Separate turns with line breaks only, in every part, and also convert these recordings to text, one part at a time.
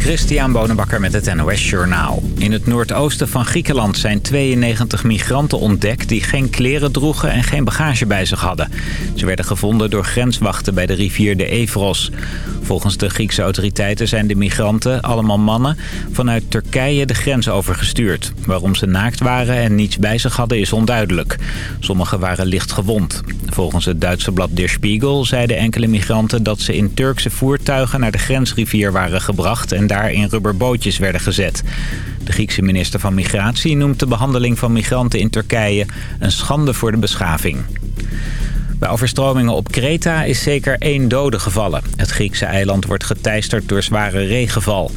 Christian Bonenbakker met het NOS Journaal. In het noordoosten van Griekenland zijn 92 migranten ontdekt... die geen kleren droegen en geen bagage bij zich hadden. Ze werden gevonden door grenswachten bij de rivier de Evros. Volgens de Griekse autoriteiten zijn de migranten, allemaal mannen... vanuit Turkije de grens overgestuurd. Waarom ze naakt waren en niets bij zich hadden is onduidelijk. Sommigen waren licht gewond. Volgens het Duitse blad Der Spiegel zeiden enkele migranten... dat ze in Turkse voertuigen naar de grensrivier waren gebracht... en daar in rubberbootjes werden gezet. De Griekse minister van Migratie noemt de behandeling van migranten in Turkije... een schande voor de beschaving. Bij overstromingen op Kreta is zeker één dode gevallen. Het Griekse eiland wordt geteisterd door zware regenval.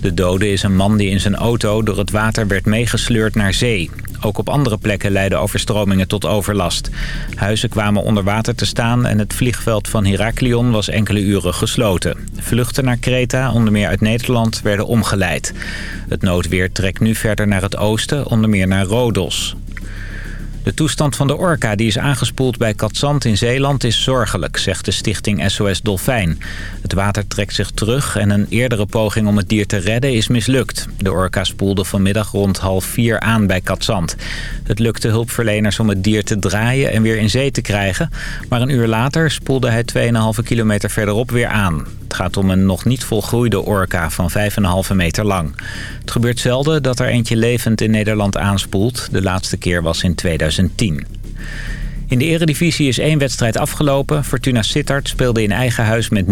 De dode is een man die in zijn auto door het water werd meegesleurd naar zee. Ook op andere plekken leidden overstromingen tot overlast. Huizen kwamen onder water te staan en het vliegveld van Heraklion was enkele uren gesloten. Vluchten naar Kreta, onder meer uit Nederland, werden omgeleid. Het noodweer trekt nu verder naar het oosten, onder meer naar Rodos. De toestand van de orka die is aangespoeld bij Katzand in Zeeland is zorgelijk, zegt de stichting SOS Dolfijn. Het water trekt zich terug en een eerdere poging om het dier te redden is mislukt. De orka spoelde vanmiddag rond half vier aan bij Katzand. Het lukte hulpverleners om het dier te draaien en weer in zee te krijgen. Maar een uur later spoelde hij 2,5 kilometer verderop weer aan. Het gaat om een nog niet volgroeide orka van 5,5 meter lang. Het gebeurt zelden dat er eentje levend in Nederland aanspoelt. De laatste keer was in 2010. In de eredivisie is één wedstrijd afgelopen. Fortuna Sittard speelde in eigen huis met 0-0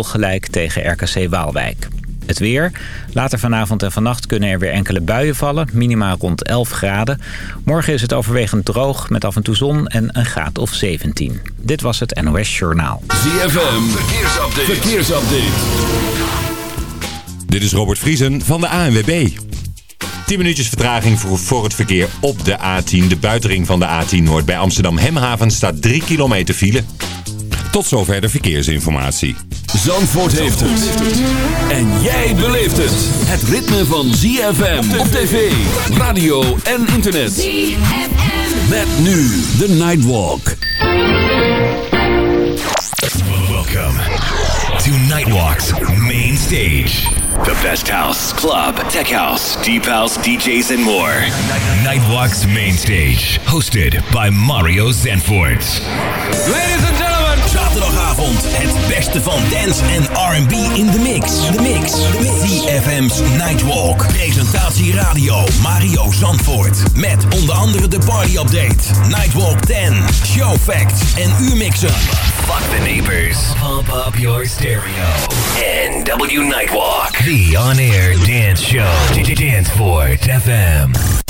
gelijk tegen RKC Waalwijk. Het weer. Later vanavond en vannacht kunnen er weer enkele buien vallen. Minima rond 11 graden. Morgen is het overwegend droog met af en toe zon en een graad of 17. Dit was het NOS Journaal.
ZFM. Verkeersupdate. Verkeersupdate.
Dit is Robert Vriesen van de ANWB. 10 minuutjes vertraging voor, voor het verkeer op de A10. De buitenring van de A10 Noord bij Amsterdam Hemhaven staat 3 kilometer file. Tot zover de verkeersinformatie.
Zandvoort heeft het. En jij beleeft het. Het ritme van ZFM op tv, radio en internet.
ZFM.
Met nu de Nightwalk.
Welcome to Nightwalk's main stage. The best house, club, tech house, deep house, DJs, and more. Nightwalk's main stage, hosted by Mario Zanfort.
Ladies and gentlemen.
Zaterdagavond, het beste van dance en R&B in de mix. De mix. CFM's Nightwalk. Presentatie radio Mario Zandvoort. Met onder andere de party update, Nightwalk 10, show facts en uurmixen. Fuck the neighbors. Pump up your stereo. NW Nightwalk. The on-air dance show. Danceport FM.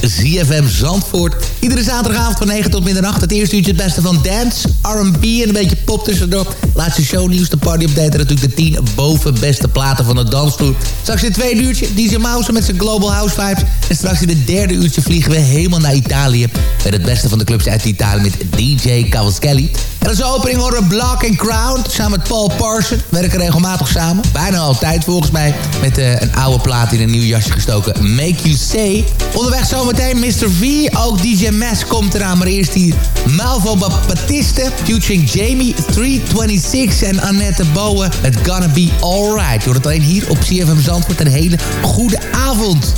ZFM Zandvoort. Iedere zaterdagavond van 9 tot middernacht het eerste uurtje het beste van dance, R&B en een beetje pop tussendoor. Laatste shownieuws, de party update en natuurlijk de 10 boven beste platen van de dansvloer. Straks in het tweede uurtje DJ Mouse met zijn Global House Vibes. En straks in het derde uurtje vliegen we helemaal naar Italië. Met het beste van de clubs uit Italië met DJ Cavaschelli. En als opening horen Block and Crown samen met Paul Parson. Werken regelmatig samen. Bijna altijd volgens mij. Met eh, een oude plaat in een nieuw jasje gestoken. Make You Say. Onderweg zometeen Mr. V. Ook DJ Mass komt eraan. Maar eerst hier Malvo Baptiste. Featuring Jamie 326 en Annette Bowen. Het Gonna Be Alright. Je het alleen hier op CFM Zandvoort. Een hele goede avond.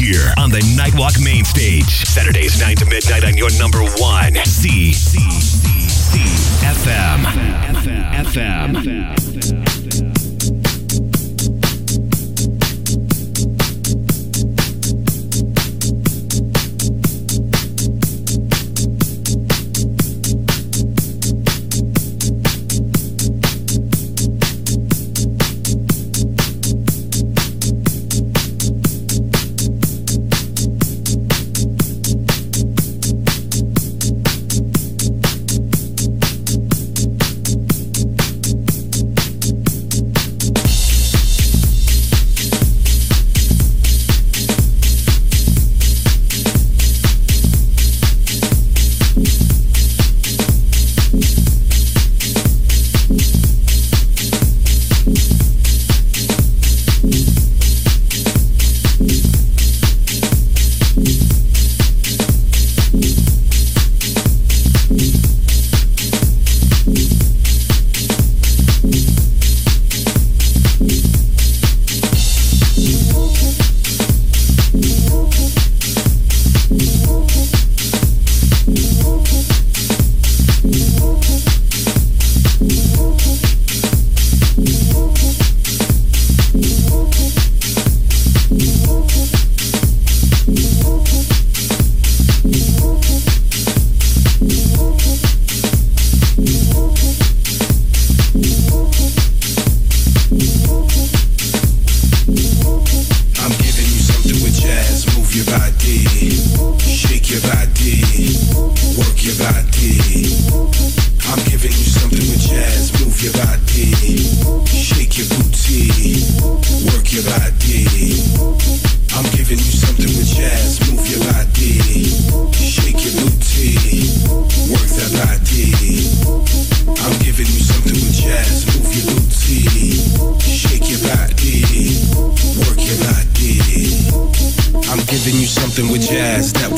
Here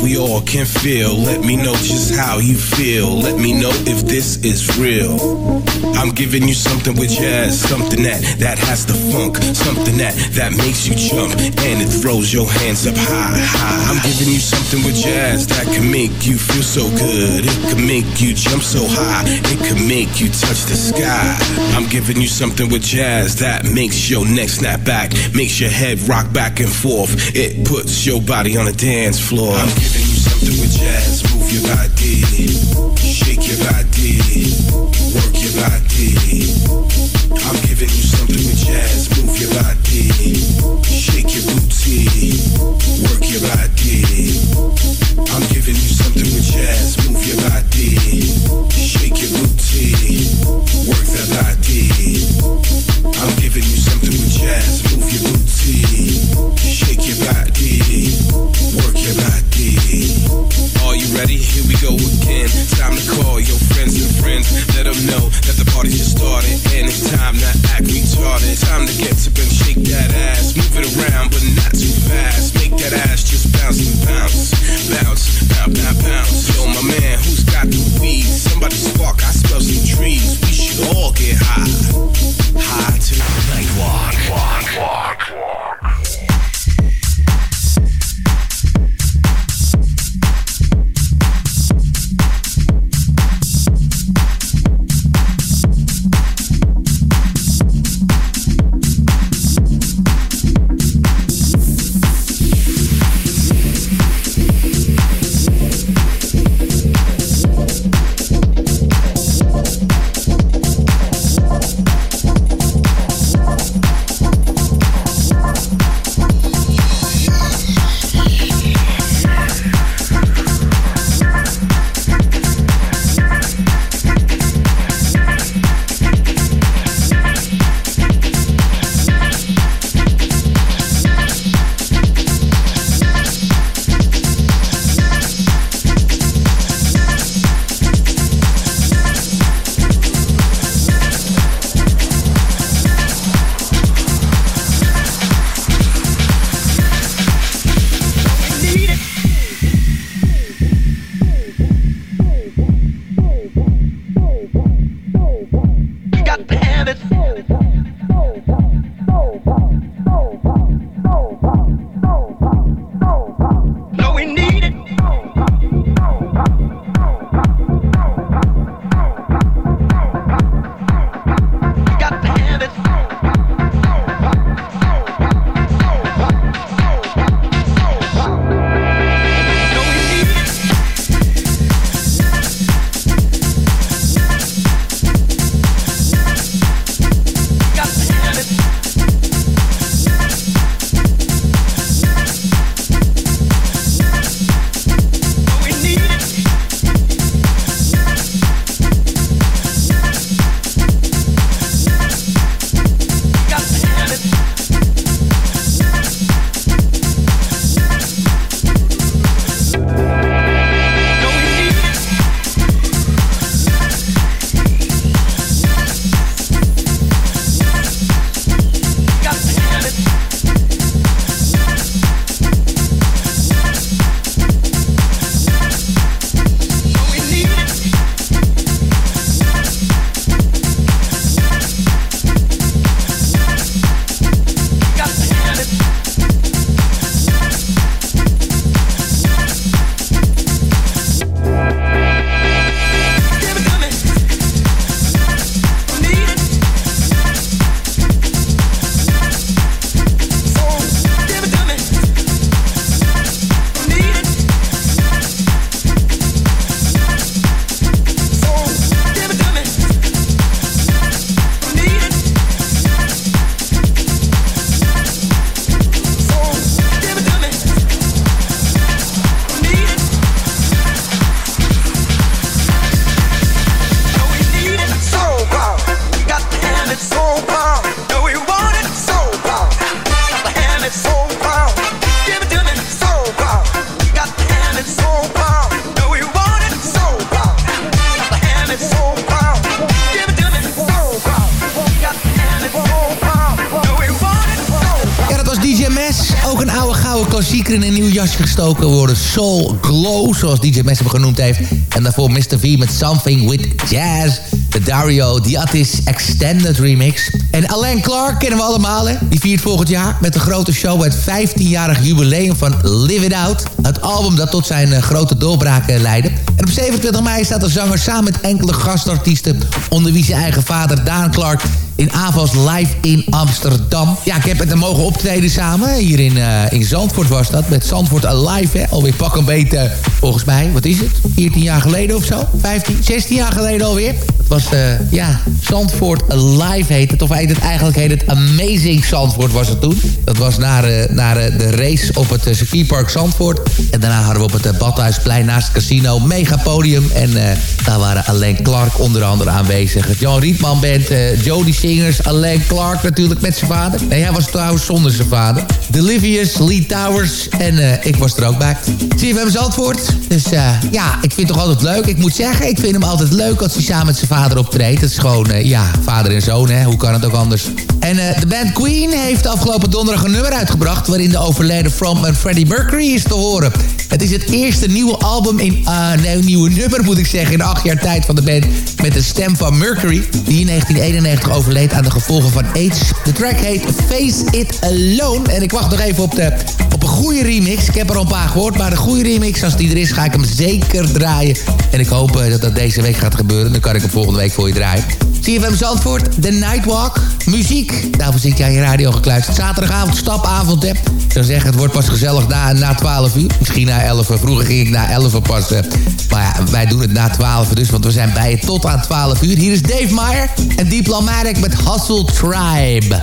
we all can feel. Let me know just how you feel. Let me know if this is real. I'm giving you something with jazz, something that that has the funk, something that that makes you jump and it throws your hands up high, high. I'm giving you something with jazz that can make you feel so good. It can make you jump so high. It can make you touch the sky. I'm giving you something with jazz that makes your neck snap back, makes your head rock back and forth. It puts your body on a dance floor. Something with jazz. Move your body, shake your body, work your body. I'm giving you something with jazz. Shake your booty, work your body. I'm giving you something with jazz. Move your body, shake your booty, work that body. I'm giving you something with jazz. Move your booty, shake your body, work your body. Are you ready? Here we go again. Time to call your friends and friends. Let them know that the party just started and it's time to act retarded. Time to get up and shake that ass. Move it around, but not too fast. Make that ass just bounce and
bounce. Bounce, bounce, bounce, bounce. Yo, my man,
who's got the weed? Somebody spark, I smell some trees. We should all get high. High to
the night walk, walk, walk, walk.
Worden. Soul Glow, zoals DJ Messer genoemd heeft. En daarvoor Mr. V met Something with Jazz. De Dario Diatis Extended Remix. En Alain Clark kennen we allemaal, hè? Die viert volgend jaar met een grote show het 15-jarig jubileum van Live It Out. Het album dat tot zijn uh, grote doorbraak uh, leidde. En op 27 mei staat de zanger samen met enkele gastartiesten... onder wie zijn eigen vader Daan Clark in AVAS live in Amsterdam. Ja, ik heb met hem mogen optreden samen. Hier in, uh, in Zandvoort was dat. Met Zandvoort Alive, hè. Alweer pak een beetje, volgens mij, wat is het? 14 jaar geleden of zo? 15, 16 jaar geleden alweer. Het was, uh, ja, Zandvoort Alive heet het. Of heet het eigenlijk heet het Amazing Zandvoort was het toen. Dat was naar, uh, naar de race op het circuitpark Zandvoort. En daarna hadden we op het Badhuisplein naast het casino Megapodium. En daar waren alleen Clark onder andere aanwezig. Het Jan Rietman Band, Jody Singers, Alain Clark natuurlijk met zijn vader. Nee, hij was trouwens zonder zijn vader. Delivius, Lee Towers en uh, ik was er ook bij. Zie je, we hebben antwoord. Dus uh, ja, ik vind het toch altijd leuk. Ik moet zeggen, ik vind hem altijd leuk als hij samen met zijn vader optreedt. Het is gewoon, uh, ja, vader en zoon, hè. Hoe kan het ook anders? En de band Queen heeft afgelopen donderdag een nummer uitgebracht... waarin de overleden frontman Freddie Mercury is te horen. Het is het eerste nieuwe album in... nee, een nieuwe nummer moet ik zeggen... in acht jaar tijd van de band met de stem van Mercury... die in 1991 overleed aan de gevolgen van AIDS. De track heet Face It Alone. En ik wacht nog even op, de, op een goede remix. Ik heb er al een paar gehoord, maar de goede remix, als die er is, ga ik hem zeker draaien. En ik hoop dat dat deze week gaat gebeuren. Dan kan ik hem volgende week voor je draaien. CFM Zandvoort, The Nightwalk, muziek. Daarvoor zit jij je radio gekluisterd. Zaterdagavond, stapavond, hè. Ik zou zeggen, het wordt pas gezellig na, na 12 uur. Misschien na 11 uur. Vroeger ging ik na 11 uur pas. Uh, maar ja, wij doen het na 12 uur dus, want we zijn bij je tot aan 12 uur. Hier is Dave Meyer en Diplomatic met Hustle Tribe.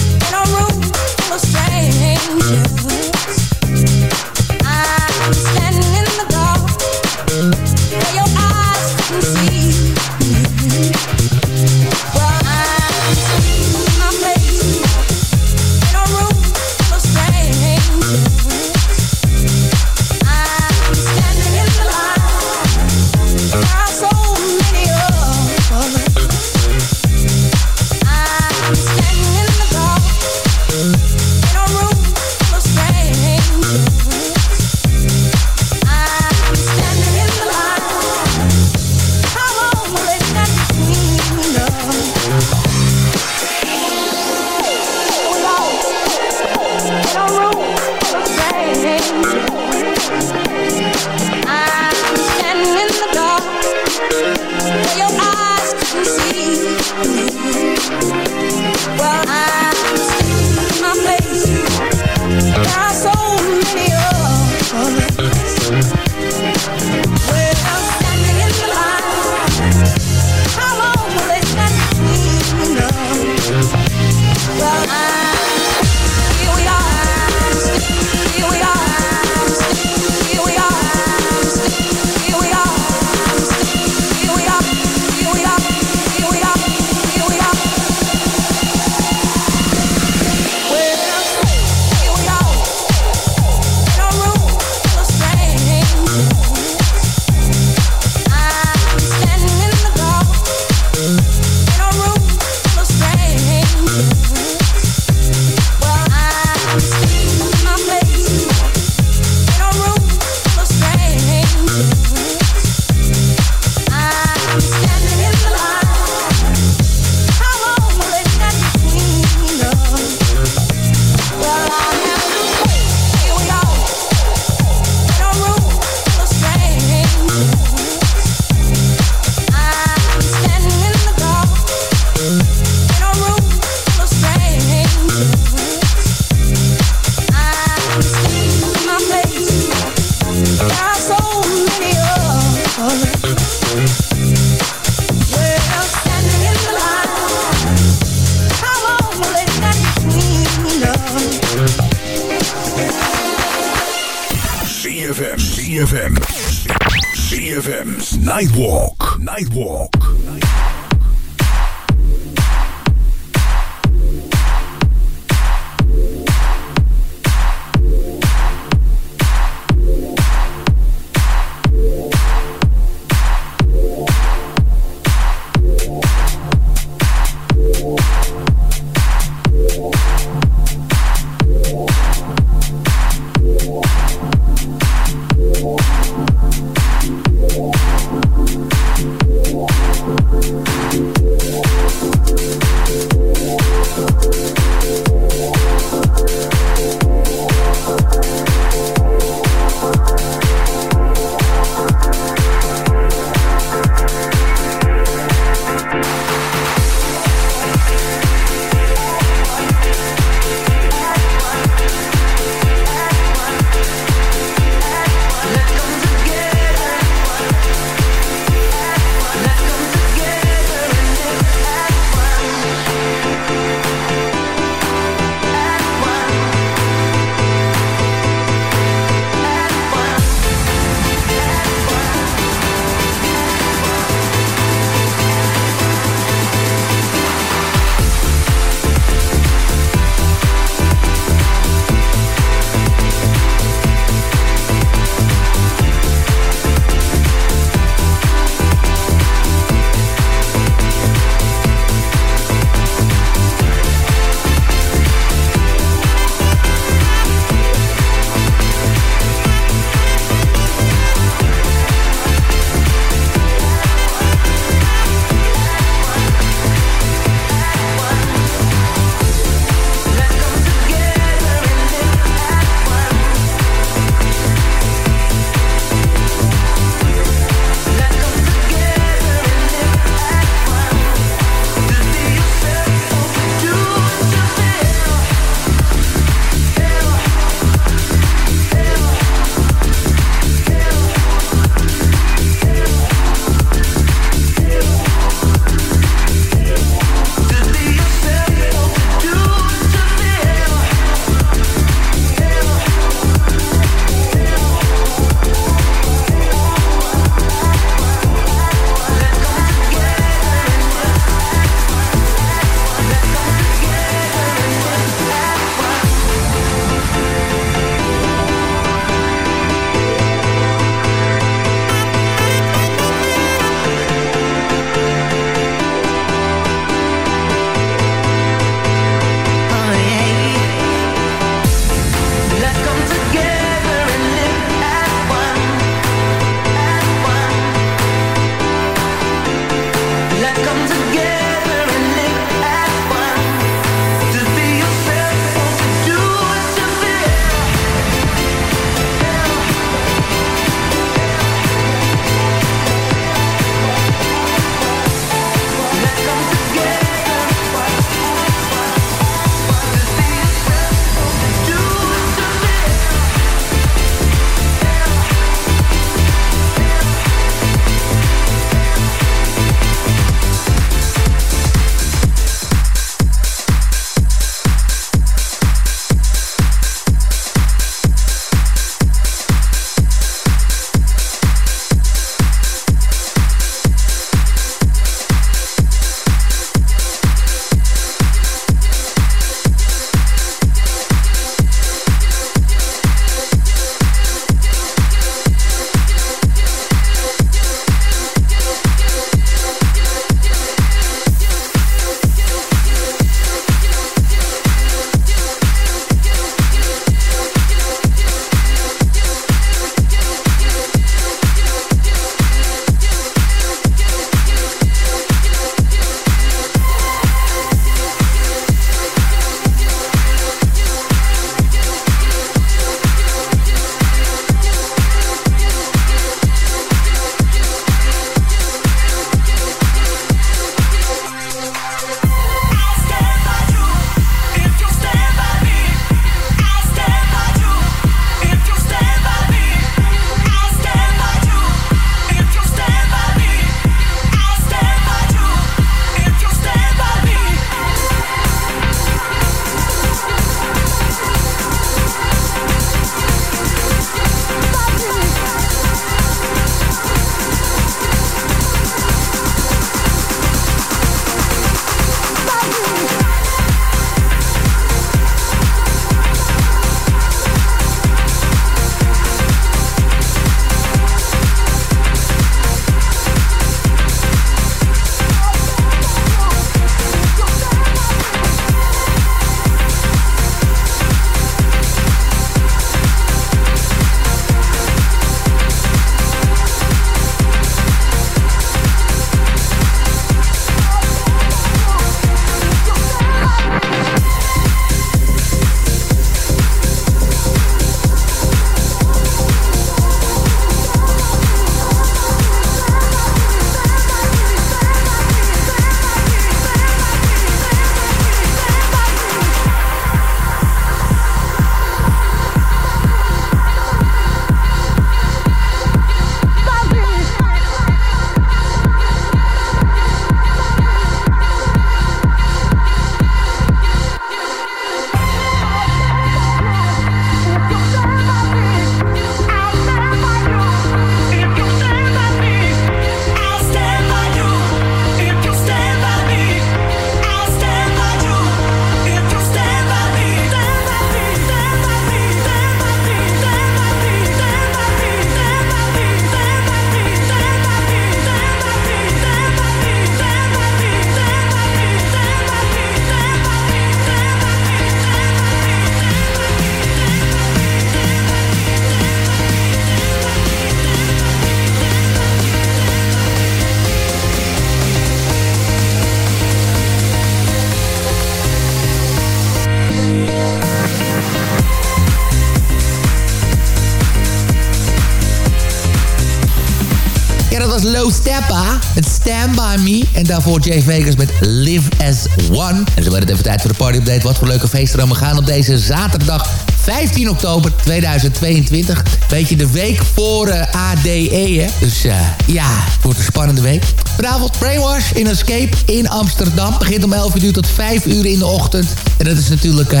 Steppa met Stand By Me. En daarvoor Jay Vegas met Live As One. En zo werd het even tijd voor de party update. Wat voor leuke feesten we gaan op deze zaterdag 15 oktober 2022. Beetje de week voor uh, ADE, hè. Dus uh, ja, het wordt een spannende week. Vanavond Brainwash in Escape in Amsterdam. Begint om 11 uur tot 5 uur in de ochtend. En dat is natuurlijk uh,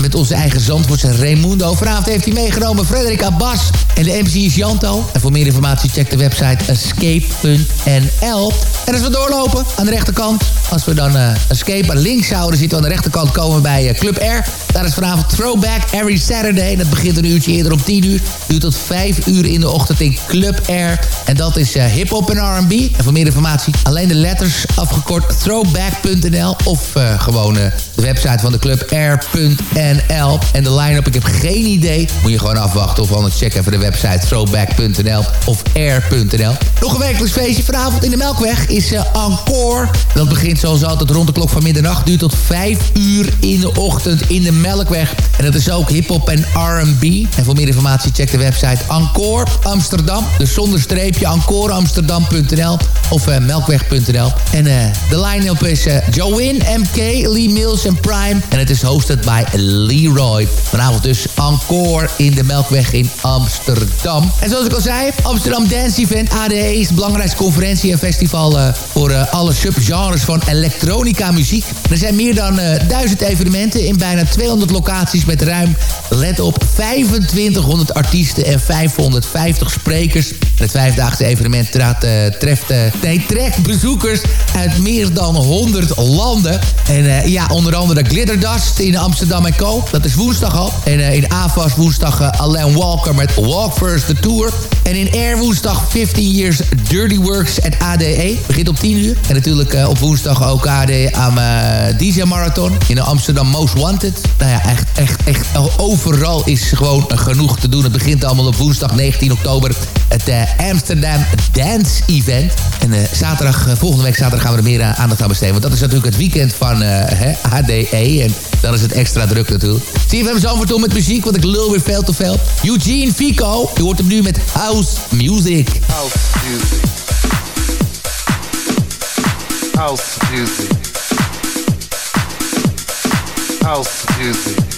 met onze eigen zandvoortse Raimundo. Vanavond heeft hij meegenomen Frederik Abbas. En de MC is Janto. En voor meer informatie check de website escape.nl. En als we doorlopen aan de rechterkant. Als we dan Escape aan links zouden zitten aan de rechterkant komen we bij Club R. Daar is vanavond Throwback Every Saturday. Dat begint een uurtje eerder om 10 uur. Duurt tot 5 uur in de ochtend in Club Air. En dat is uh, hip-hop en RB. En voor meer informatie alleen de letters afgekort throwback.nl. Of gewoon de website van de club air.nl. En de line-up, ik heb geen idee. Moet je gewoon afwachten. Of anders check even de website throwback.nl of air.nl. Nog een wekelijks feestje vanavond in de Melkweg is Encore. Dat begint zoals altijd rond de klok van middernacht. Duurt tot 5 uur in de ochtend in de Melkweg. En dat is ook hip-hop en R&B. En voor meer informatie check de website Encore Amsterdam. Dus zonder streepje encoreamsterdam.nl of uh, melkweg.nl. En uh, de line-up is uh, Joanne, MK, Lee Mills en Prime. En het is hosted bij Leroy. Vanavond dus Encore in de Melkweg in Amsterdam. En zoals ik al zei, Amsterdam Dance Event ADE is de belangrijkste conferentie en festival voor alle subgenres van elektronica muziek. Er zijn meer dan duizend evenementen in bijna 200 locaties met ruim, let op, 2500 artiesten en 550 sprekers. Het vijfdaagse evenement traat, treft, nee, trekt bezoekers uit meer dan 100 landen. En ja, onder andere Glitterdust in Amsterdam en Co. Dat is woensdag al. En in AFAS woensdag Alain Walker met First the Tour. En in Air woensdag 15 Years Dirty Works at ADE. Begint op 10 uur. En natuurlijk op woensdag ook ADE aan DJ Marathon in de Amsterdam Most Wanted. Nou ja, echt, echt, echt overal is gewoon genoeg te doen. Het begint allemaal op woensdag 19 oktober. Het uh, Amsterdam Dance Event. En uh, zaterdag, uh, volgende week zaterdag gaan we er meer aandacht aan besteden. Want dat is natuurlijk het weekend van ADE. En dan is het extra druk natuurlijk. Zo toe met muziek, want ik lul weer veel te veel. Eugene Fico, je hoort hem nu met House Music.
House Music. House Music. House Music.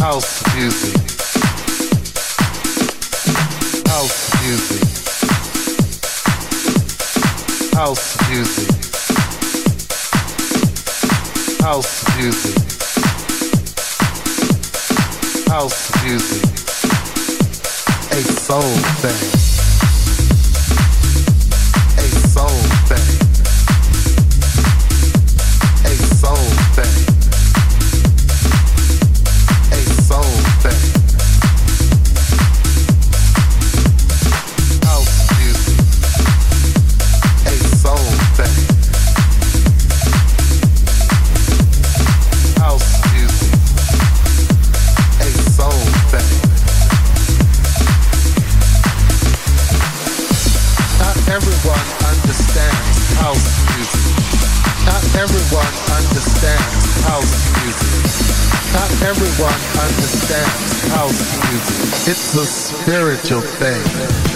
House music. House music. House music. House music. House music. A soul thing. It's a spiritual thing.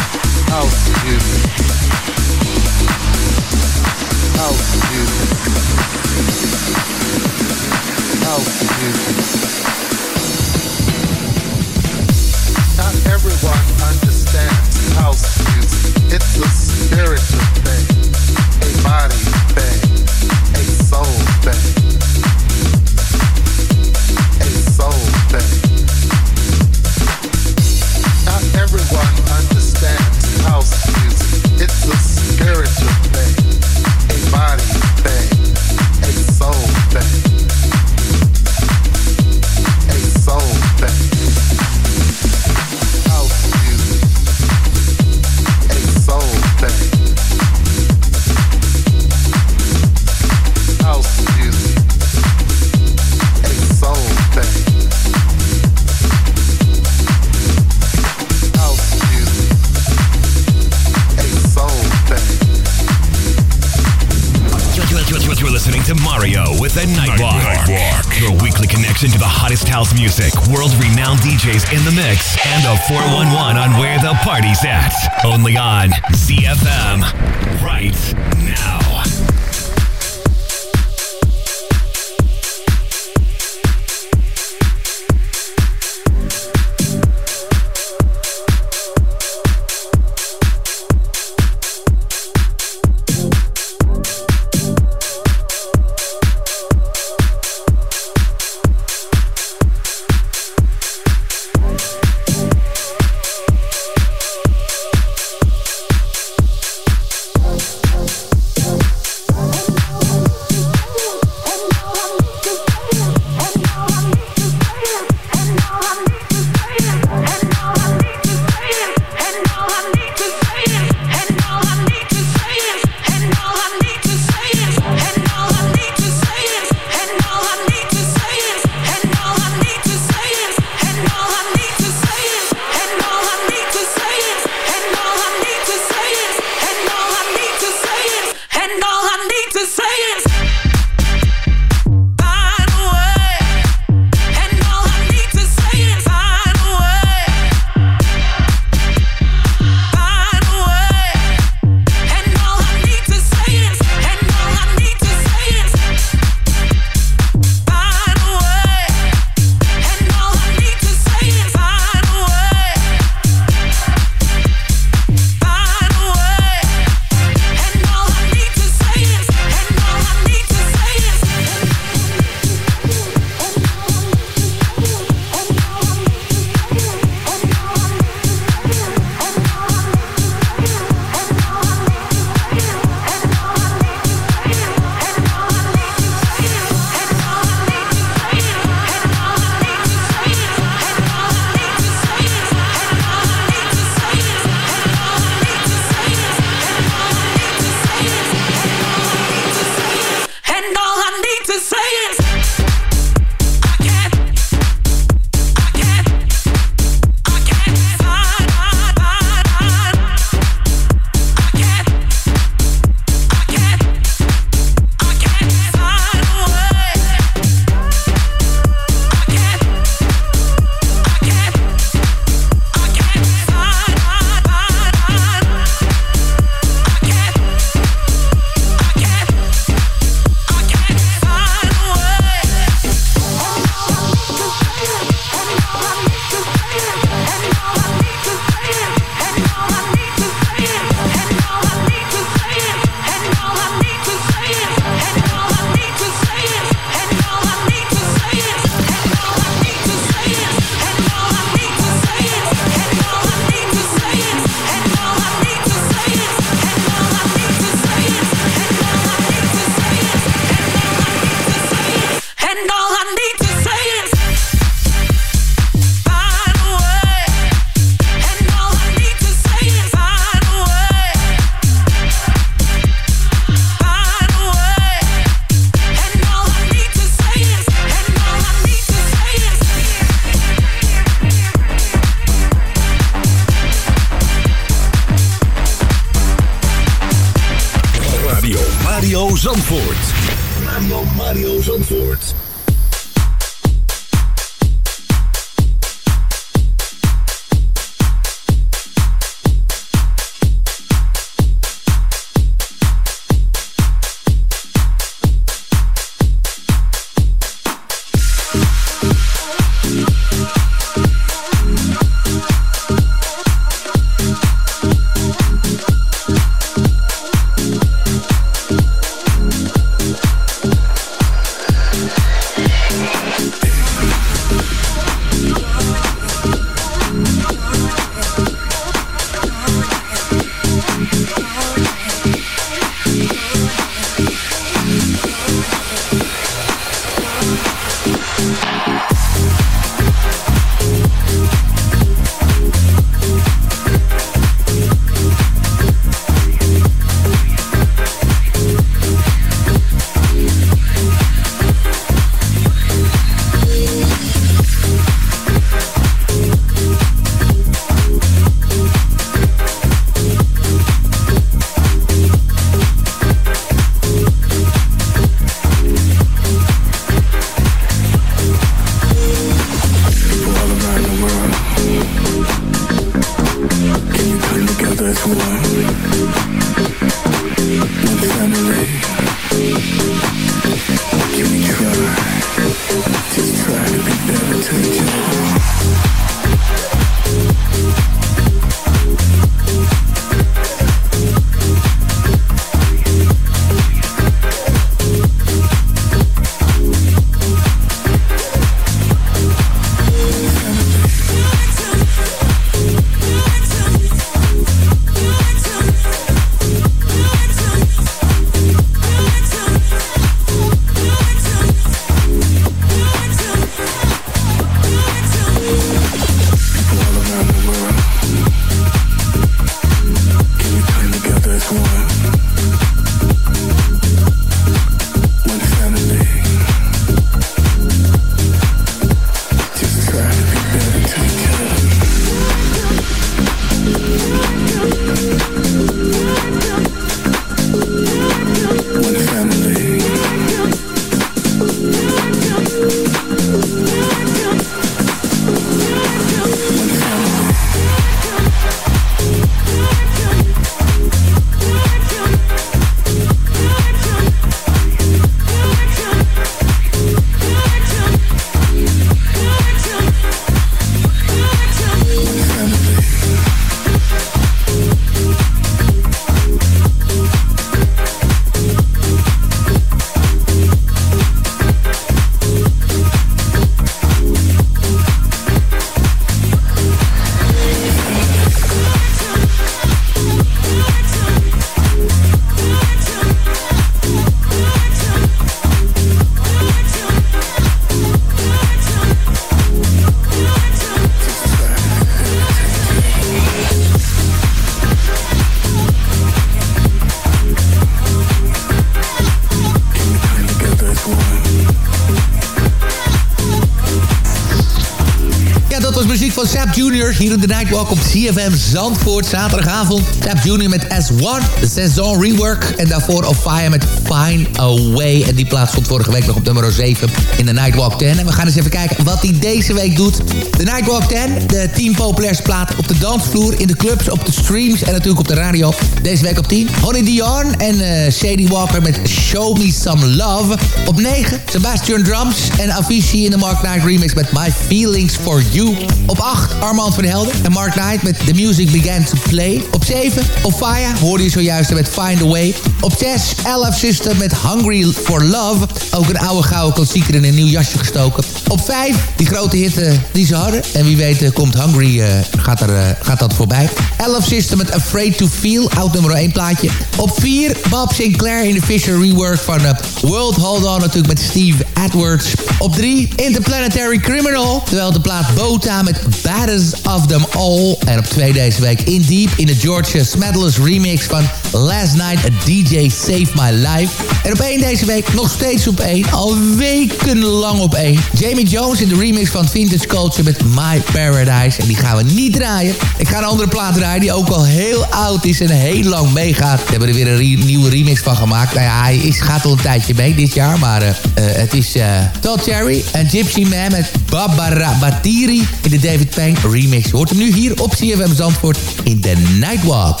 Hier in de Nightwalk op CFM Zandvoort. Zaterdagavond Sap Junior met S1, de Saison Rework. En daarvoor Ofaya met Find a Way. En die plaats stond vorige week nog op nummer 7 in de Nightwalk 10. En we gaan eens even kijken wat hij deze week doet. De Nightwalk 10, de 10 populairste platen op de dansvloer, in de clubs, op de streams en natuurlijk op de radio. Deze week op 10. Honey Dion en eh, Shady Walker met Show Me Some Love. Op 9, Sebastian Drums en Avicii in de Mark Knight remix met My Feelings For You. Op 8, Armand van En Mark Knight met The Music Began To Play. Op 7, Ofaya, hoorde je zojuist met Find A Way. Op 6, LF System met Hungry For Love. Ook een oude gouden klassieker in een nieuw jasje gestoken. Op 5, die grote hitte die ze hadden. En wie weet eh, komt Hungry, eh, gaat, er, eh, gaat dat voorbij. LF System met Afraid To Feel, oud nummer 1 plaatje. Op 4, Bob Sinclair in de Fisher rework van World Hold On natuurlijk met Steve Edwards. Op 3, Interplanetary Criminal. Terwijl de plaat Bota met Baddest of Them All. En op 2 deze week In Deep in de George Smedless remix van Last Night a DJ Saved My Life. En op 1 deze week nog steeds op 1. Al wekenlang op 1. Jamie Jones in de remix van Vintage Culture met My Paradise. En die gaan we niet draaien. Ik ga een andere plaat draaien die ook al heel oud is en heel lang meegaat. We hebben er weer een nieuwe remix van gemaakt. Nou ja, hij is, gaat al een tijdje mee dit jaar. Maar eh, eh, het is eh Todd Terry en Gypsy Man met Barbara Batiri in de David Payne remix. Hoort hem nu hier op CFM Zandvoort in The Nightwalk.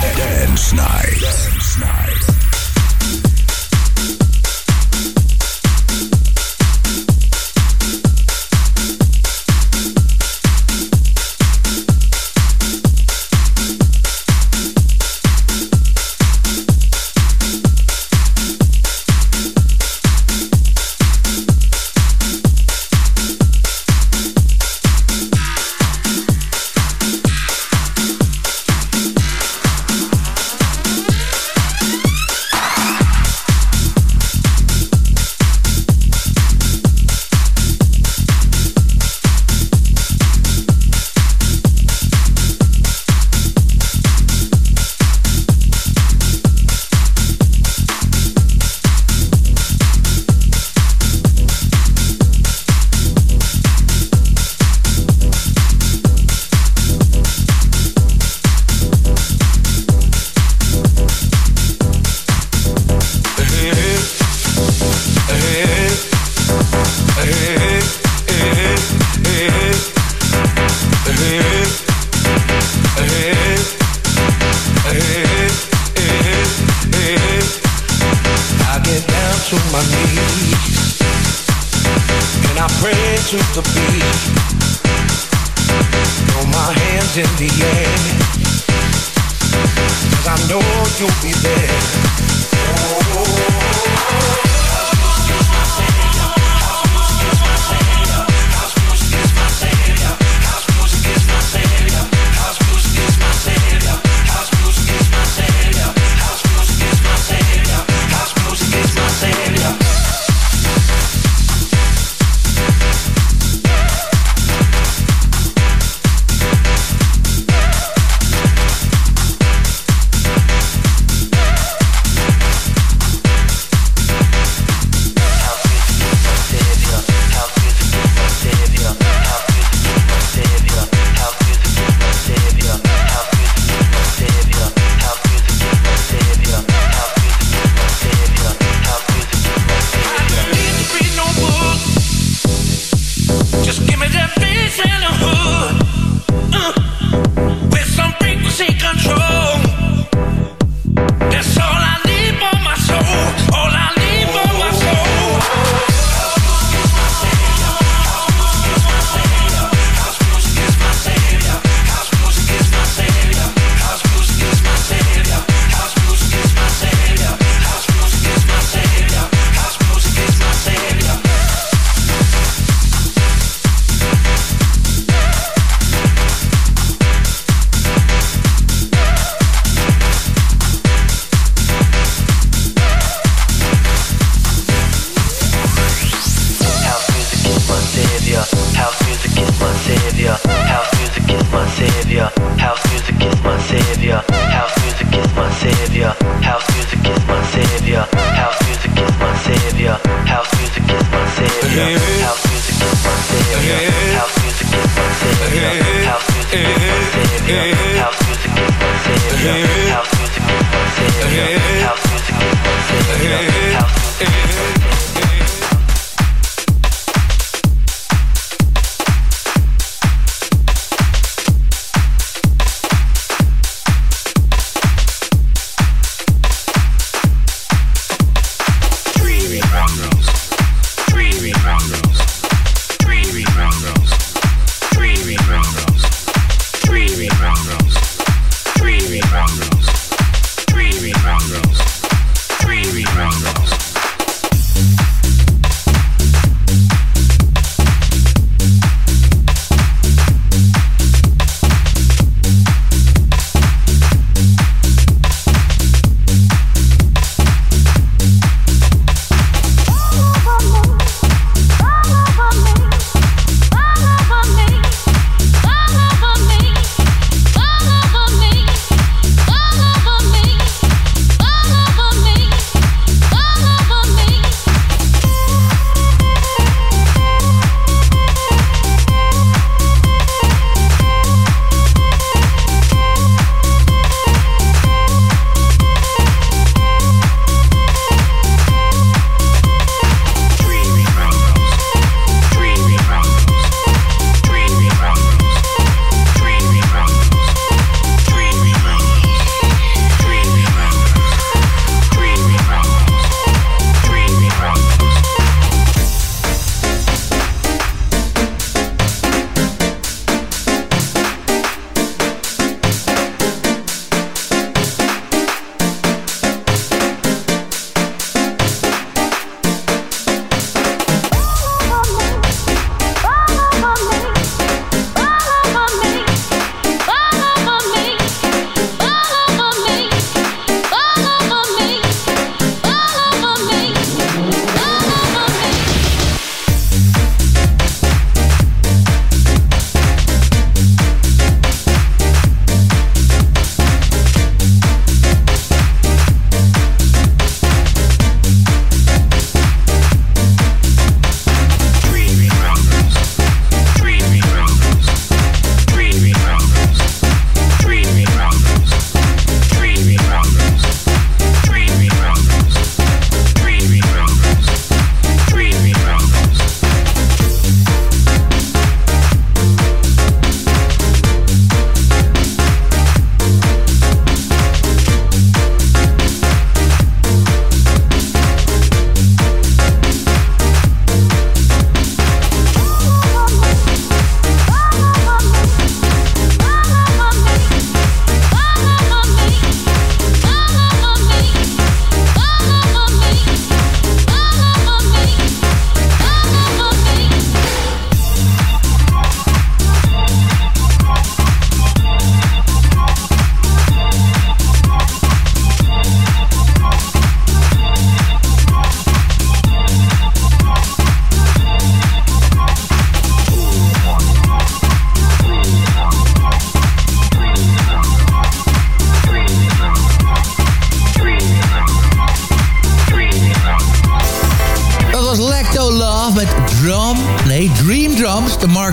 Dance Night. Dance Night.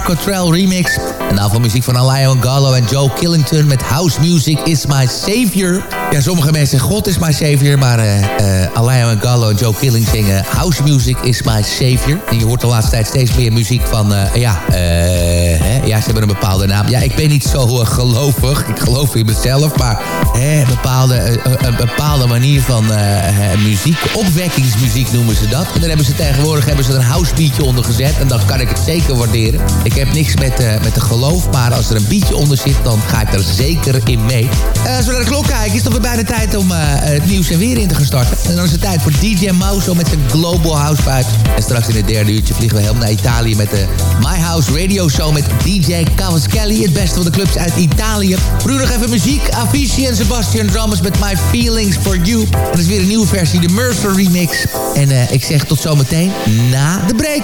Cottrell remix. En van muziek van Alain Gallo en Joe Killington met House Music is My Savior. Ja, sommige mensen zeggen God is my savior, maar uh, Alain Gallo en Joe Killing zingen House Music is my savior. En je hoort de laatste tijd steeds meer muziek van, uh, ja, hè, ja, ze hebben een bepaalde naam. Ja, ik ben niet zo gelovig, ik geloof in mezelf, maar hè, bepaalde, een bepaalde manier van muziek, opwekkingsmuziek noemen ze dat. En dan hebben ze tegenwoordig hebben ze er een house beatje onder gezet en dan kan ik het zeker waarderen. Ik heb niks met, met de geloof, maar als er een beatje onder zit, dan ga ik er zeker in mee. als we naar de klok kijken, is het weer bijna tijd om uh, het nieuws en weer in te gaan starten. En dan is het tijd voor DJ Mauso met zijn Global House. En straks in het derde uurtje vliegen we helemaal naar Italië met de My House Radio Show met DJ Cavaschelli. Het beste van de clubs uit Italië. Voor nog even muziek. Avicii en Sebastian Drummers met My Feelings For You. En dat is weer een nieuwe versie, de Mercer remix. En uh, ik zeg tot zometeen na de break.